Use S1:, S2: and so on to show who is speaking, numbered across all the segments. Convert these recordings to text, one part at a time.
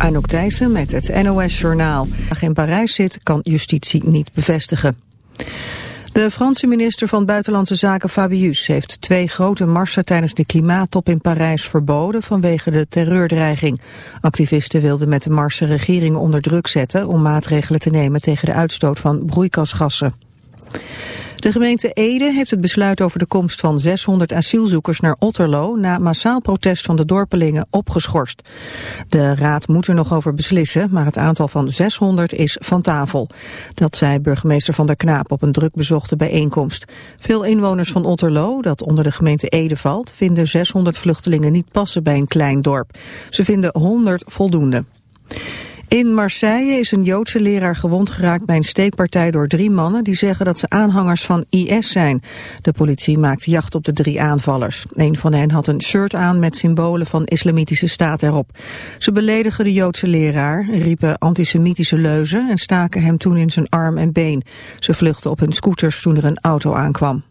S1: Anouk Thijssen met het NOS-journaal. in Parijs zit, kan justitie niet bevestigen. De Franse minister van Buitenlandse Zaken Fabius heeft twee grote marsen tijdens de klimaattop in Parijs verboden vanwege de terreurdreiging. Activisten wilden met de marsen regeringen onder druk zetten om maatregelen te nemen tegen de uitstoot van broeikasgassen. De gemeente Ede heeft het besluit over de komst van 600 asielzoekers naar Otterlo na massaal protest van de dorpelingen opgeschorst. De raad moet er nog over beslissen, maar het aantal van 600 is van tafel. Dat zei burgemeester Van der Knaap op een druk bezochte bijeenkomst. Veel inwoners van Otterlo, dat onder de gemeente Ede valt, vinden 600 vluchtelingen niet passen bij een klein dorp. Ze vinden 100 voldoende. In Marseille is een Joodse leraar gewond geraakt bij een steekpartij door drie mannen die zeggen dat ze aanhangers van IS zijn. De politie maakt jacht op de drie aanvallers. Een van hen had een shirt aan met symbolen van islamitische staat erop. Ze beledigen de Joodse leraar, riepen antisemitische leuzen en staken hem toen in zijn arm en been. Ze vluchtten op hun scooters toen er een auto aankwam.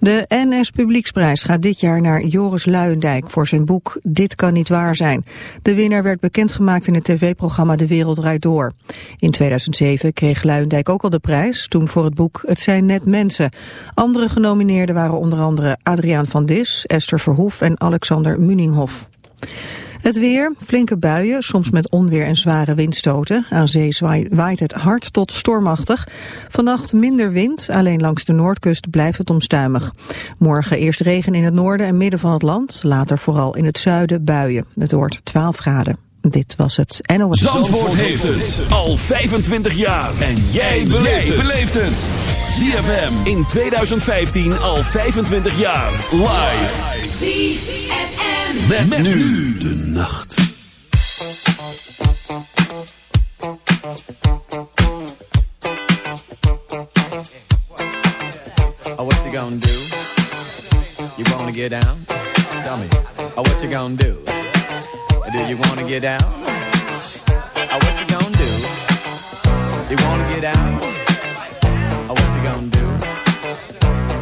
S1: De NS Publieksprijs gaat dit jaar naar Joris Luijendijk voor zijn boek Dit kan niet waar zijn. De winnaar werd bekendgemaakt in het tv-programma De Wereld Draait Door. In 2007 kreeg Luijendijk ook al de prijs, toen voor het boek Het zijn net mensen. Andere genomineerden waren onder andere Adriaan van Dis, Esther Verhoef en Alexander Muninghoff. Het weer, flinke buien, soms met onweer en zware windstoten. Aan zee waait het hard tot stormachtig. Vannacht minder wind, alleen langs de noordkust blijft het omstuimig. Morgen eerst regen in het noorden en midden van het land. Later vooral in het zuiden buien. Het wordt 12 graden. Dit was het NOS.
S2: Zandvoort, Zandvoort heeft het al 25 jaar. En jij beleeft het. ZFM in 2015 al 25 jaar. Live. ZFM. Met, met nu de nacht.
S3: Oh, what you gonna do? You wanna get down? Tell me. Oh, what you gonna do? Do you wanna get down? Oh, what you gonna do? You wanna get down? Oh, what you gonna do?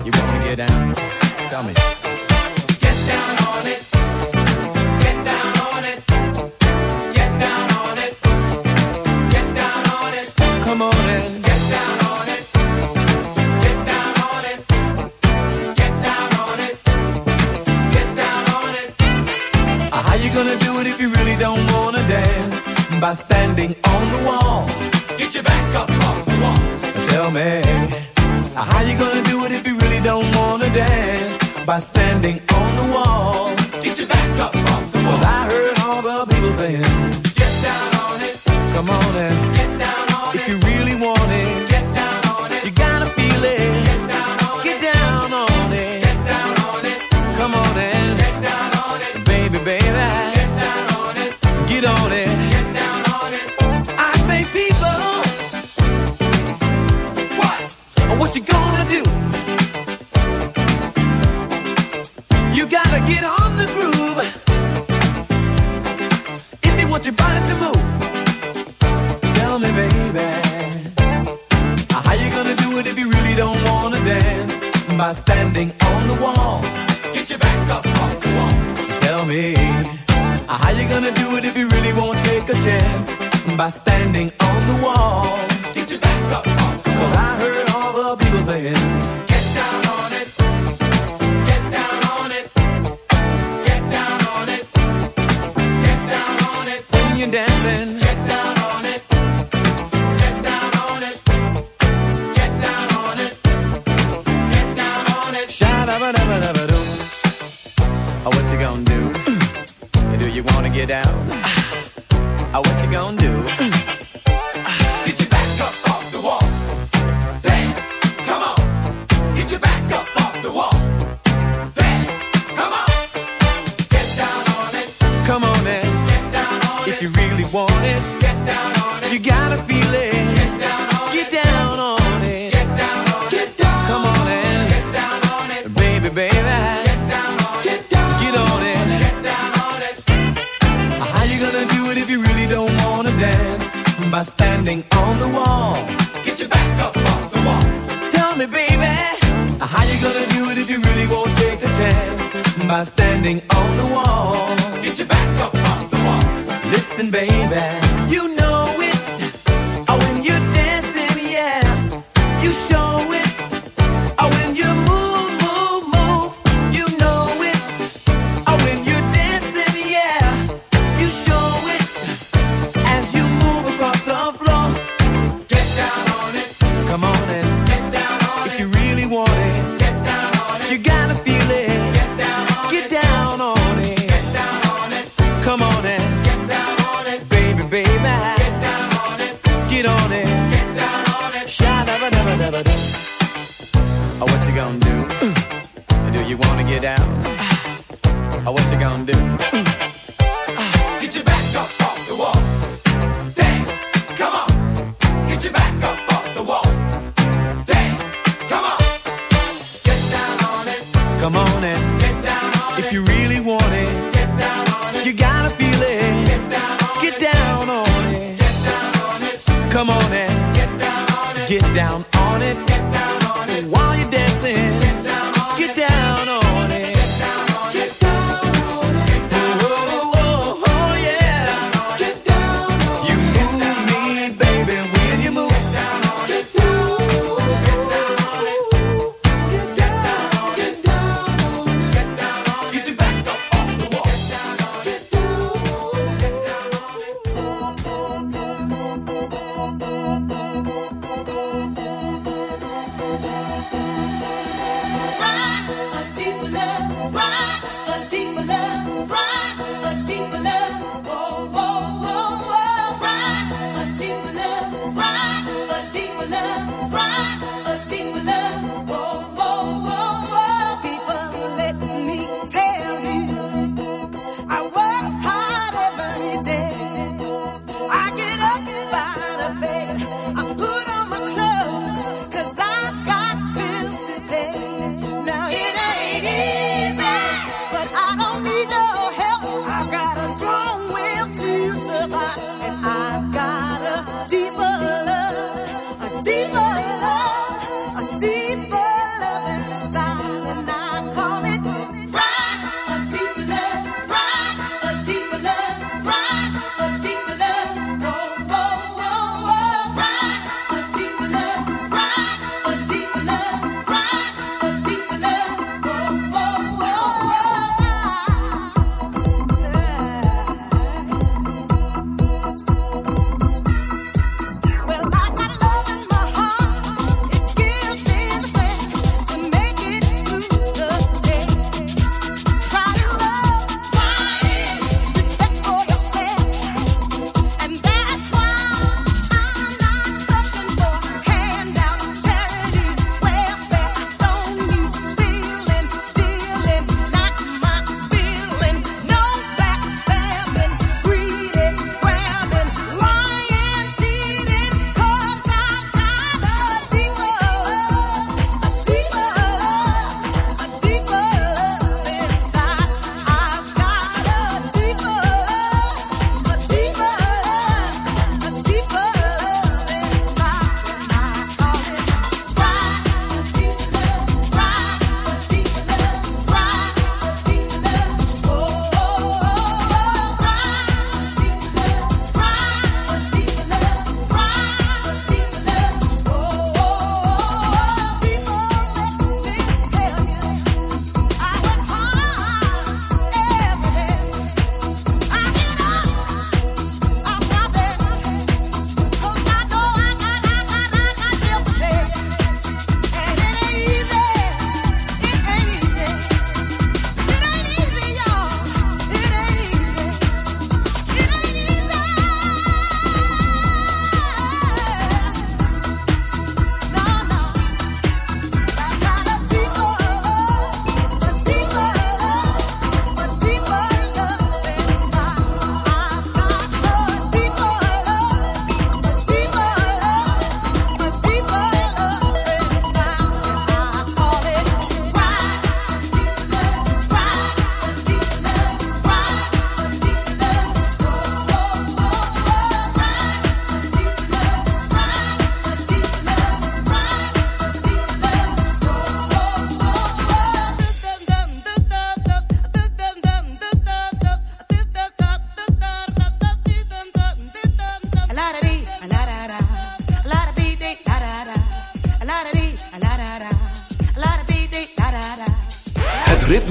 S3: You wanna get down? Tell me. By standing on the wall. Get your back up off the wall. Tell me. How you gonna do it if you really don't wanna dance? By standing on the wall. Get your back up off the wall. Cause I heard all the people saying, me. How you gonna do it if you really won't take a chance? By standing on the wall. Get your back up. Cause I heard all the people saying down. Uh, oh, what you gonna do? Get your back up off the wall. Dance, come on. Get your back up off the wall. Dance, come on. Get down on it. Come on get down on it. If you really want it, get down on it. You gotta feel it. Get down on it. Get down on it. Come on get down on it. Get
S2: down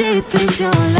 S4: deep into your love.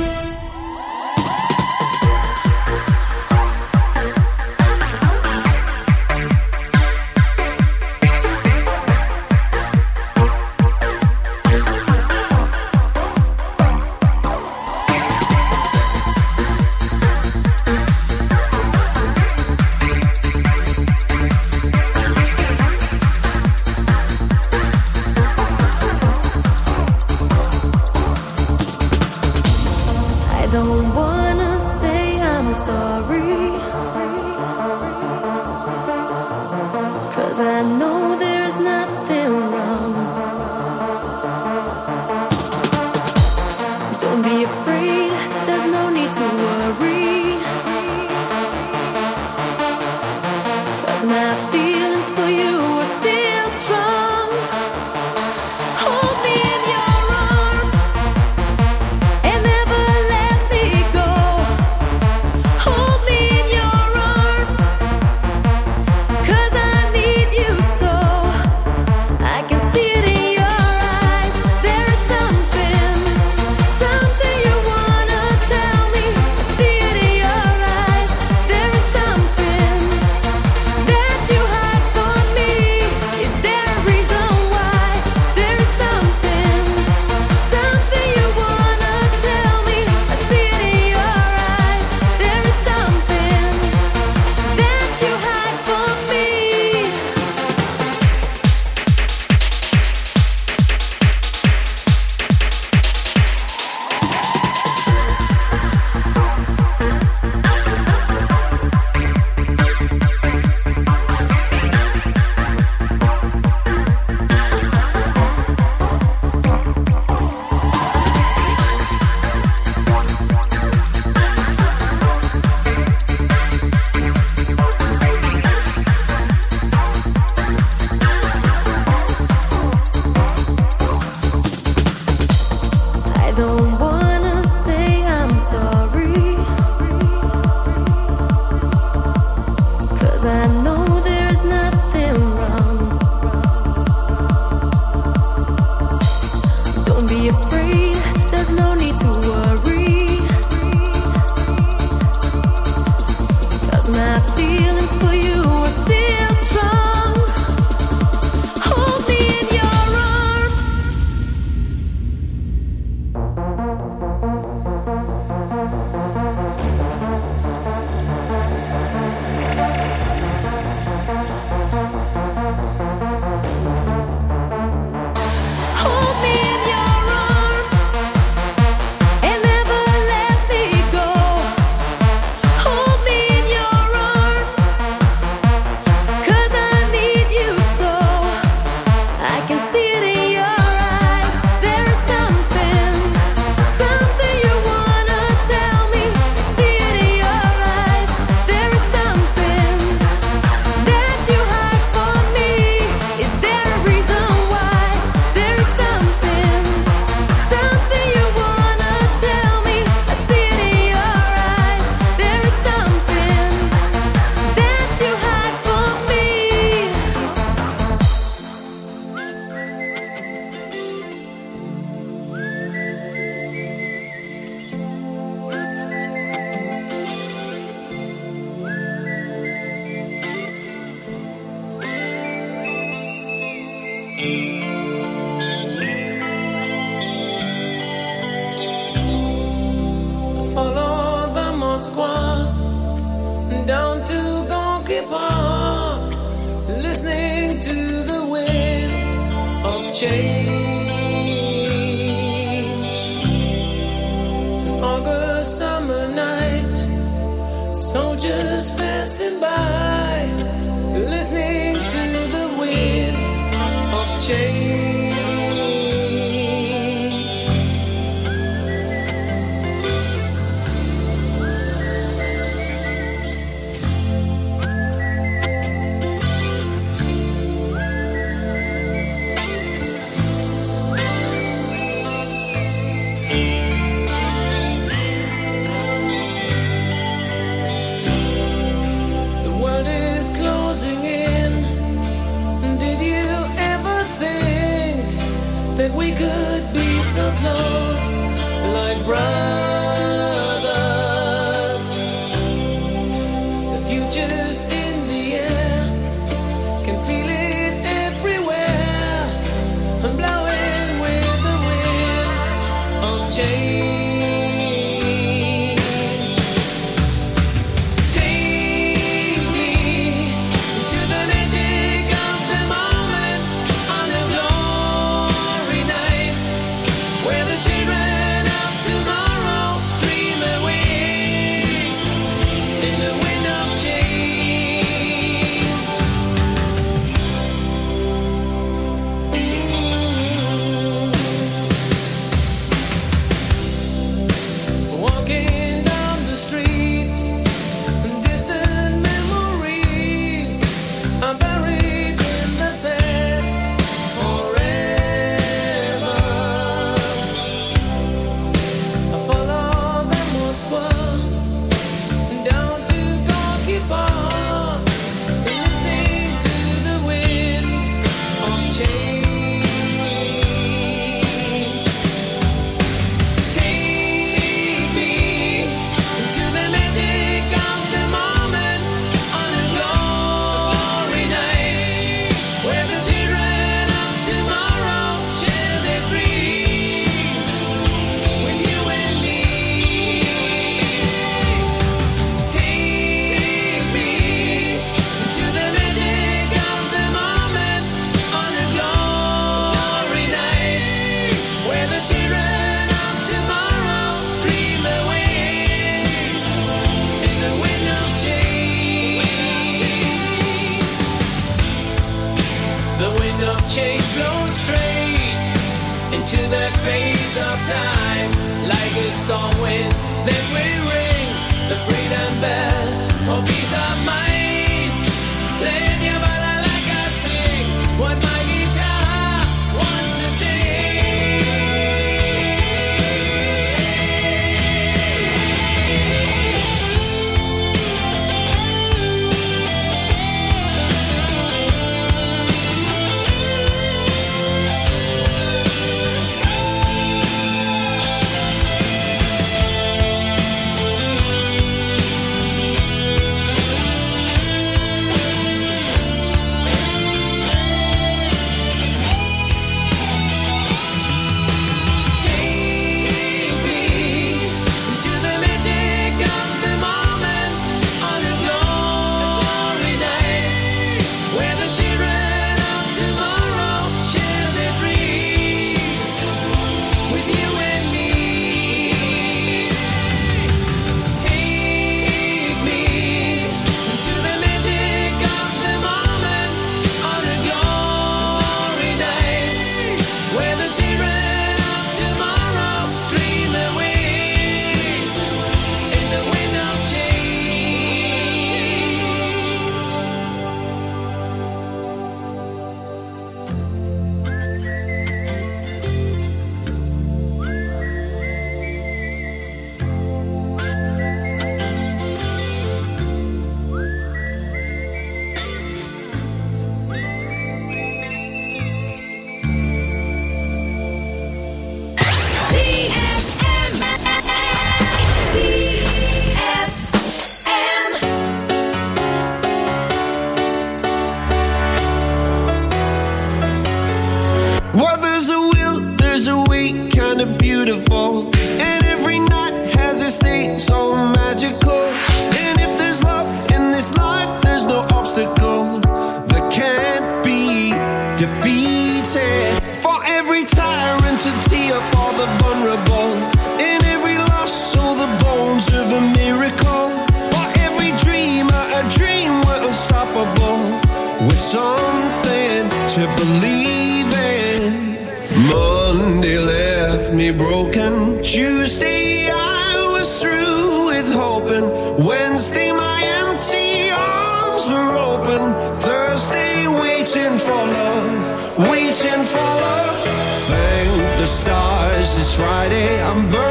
S5: this is
S2: Friday. I'm burning.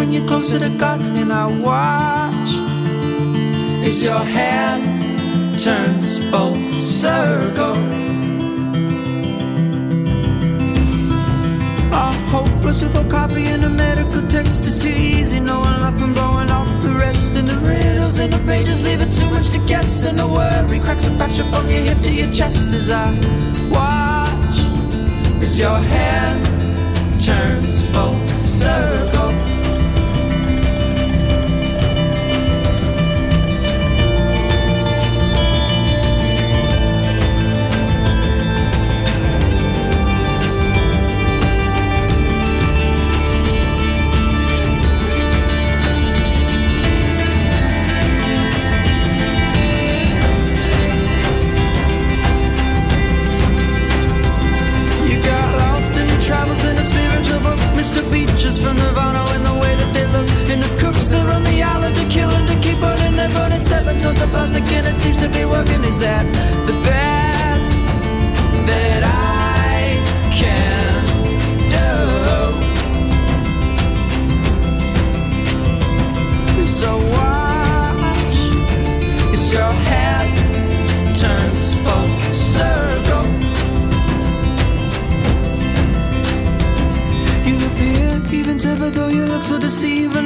S6: In your skin won't bring you closer to God. And I watch as your hand turns full circle. I'm hopeless without coffee and a medical text. It's too easy knowing life from blowing off the rest. And the riddles in the pages leaving too much to guess. And the worry cracks a fracture from your hip to your chest as I watch as your hand turns full circle. Seems to be working. Is that the best that I can do? So watch as your head turns full circle. You appear even tempered though you look so deceiving.